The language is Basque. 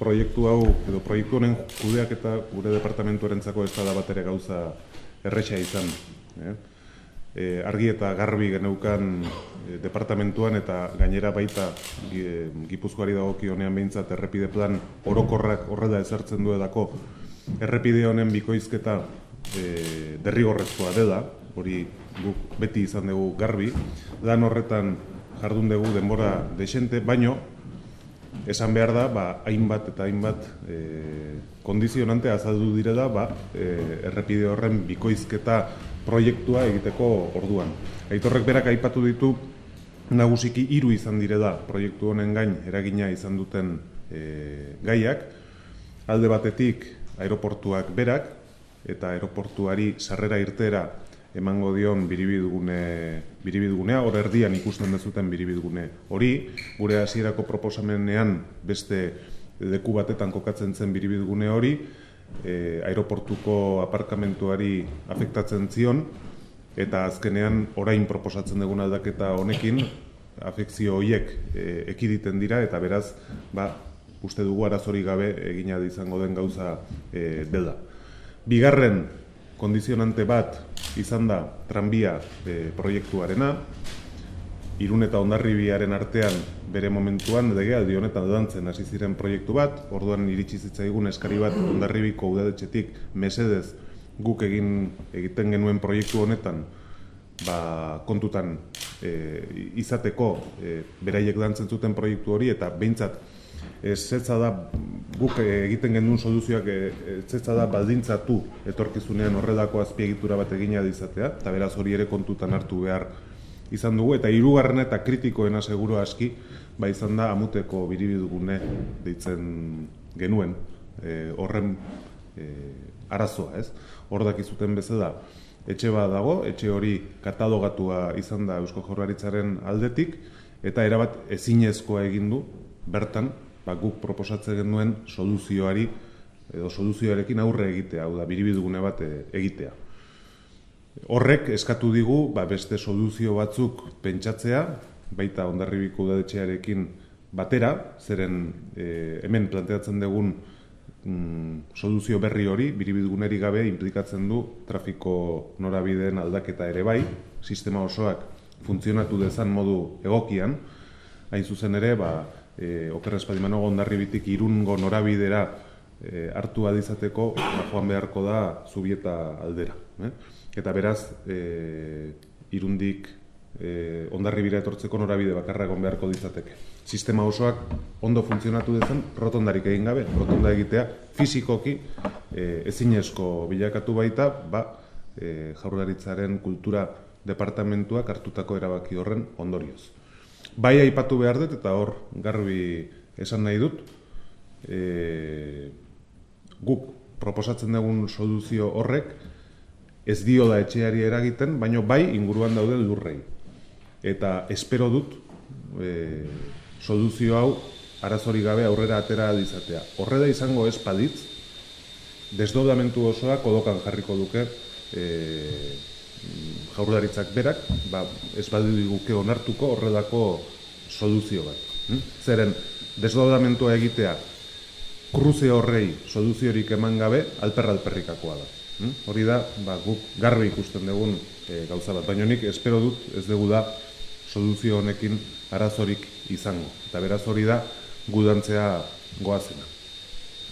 proiektu hau, edo proiektu honen kudeak eta gure departamentuarentzako ez da bat ere gauza erresa izan. Eh? E, argi eta garbi geneukan e, departamentuan eta gainera baita e, gipuzkoari dagoki honean behintzat errepide plan orokorrak horrela ezartzen du edako errepide honen bikoizketa e, derrigorrezkoa dela, hori guk beti izan dugu garbi, dan horretan jardun dugu denbora desente, baino esan behar da, ba, hainbat eta hainbat e, kondizionante azaldu dire da, ba, e, errepide horren bikoizketa proiektua egiteko orduan. Aitorrek berak aipatu ditu, nagusiki hiru izan dire da proiektu honen gain eragina izan duten e, gaiak, alde batetik aeroportuak berak, eta aeroportuari sarrera irtera emango dion biribidgune biribidgunea hor erdian ikusten dezuten biribidgune hori gure hasierako proposamenean beste leku batetan kokatzen zen biribidgune hori e, aeroportuko aparkamentuari afektatzen zion eta azkenean orain proposatzen dugun aldaketa honekin afekzio horiek e, ekiditen dira eta beraz ba, uste dugu arazori gabe egina izango den gauza e, dela. Bigarren kondizionante bat izan da tranbia e, proiektuarena, irun eta ondarribiaren artean bere momentuan dege aldi honetan dantzen hasi ziren proiektu bat, orduan iritsi zitzaigun eskari bat ondarribiko udadetxetik mesedez guk egin egiten genuen proiektu honetan ba, kontutan e, izateko e, beraiek dantzen zuten proiektu hori eta behintzat ez da guk egiten genuen soluzioak ez da baldintzatu etorkizunean horredako azpiegitura bat egina izatea eta beraz hori ere kontutan hartu behar izan dugu eta hirugarrena eta kritikoena seguru aski ba izan da amuteko biribidugune deitzen genuen e, horren e, arazoa, ez? Hor dakizuten bezala etxe bat dago, etxe hori katalogatua izan da Eusko Jaurlaritzaren aldetik eta erabat ezinezkoa egin du bertan ba, guk proposatzen genuen soluzioari edo soluzioarekin aurre egitea, hau da, biribidugune bat e, egitea. Horrek eskatu digu, ba, beste soluzio batzuk pentsatzea, baita ondarribiko udadetxearekin batera, zeren e, hemen planteatzen dugun mm, soluzio berri hori, biribiduguneri gabe implikatzen du trafiko norabideen aldaketa ere bai, sistema osoak funtzionatu dezan modu egokian, hain zuzen ere, ba, e, okerra espadimano gondarri bitik irungo norabidera e, hartu adizateko ba, joan beharko da zubieta aldera. Eh? Eta beraz, e, irundik e, ondarri bira etortzeko norabide bakarra egon beharko dizateke. Sistema osoak ondo funtzionatu dezan, rotondarik egin gabe, rotonda egitea fizikoki e, ezinezko bilakatu baita, ba, e, jaurlaritzaren kultura departamentuak hartutako erabaki horren ondorioz. Bai aipatu behar dut eta hor garbi esan nahi dut. E, guk proposatzen dugun soluzio horrek ez dio da etxeari eragiten, baino bai inguruan daude lurrei. Eta espero dut e, soluzio hau arazori gabe aurrera atera dizatea. Horre da izango ez paditz, desdobdamentu osoa kodokan jarriko duke e, jaurlaritzak berak, ba, ez badu diguke onartuko horredako soluzio bat. Hm? Zeren, desdodamentua egitea, kruze horrei soluziorik eman gabe, alper-alperrikakoa da. Hm? Hori da, ba, guk garbi ikusten dugun e, gauza bat. Baina nik espero dut, ez dugu da, soluzio honekin arazorik izango. Eta beraz hori da, gudantzea goazena.